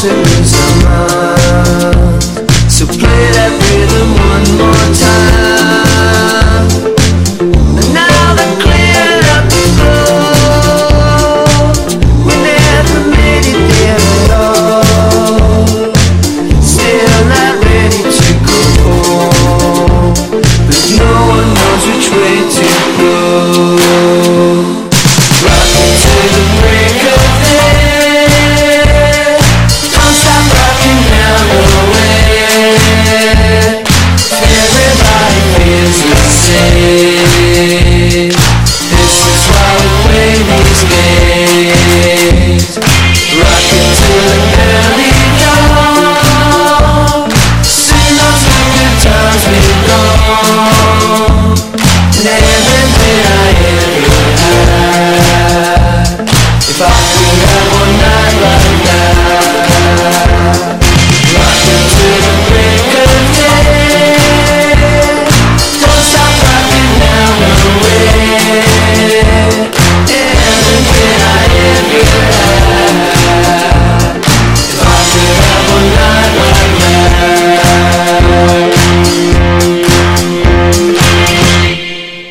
To lose are mine. So play that rhythm one more. all night like that Rock until the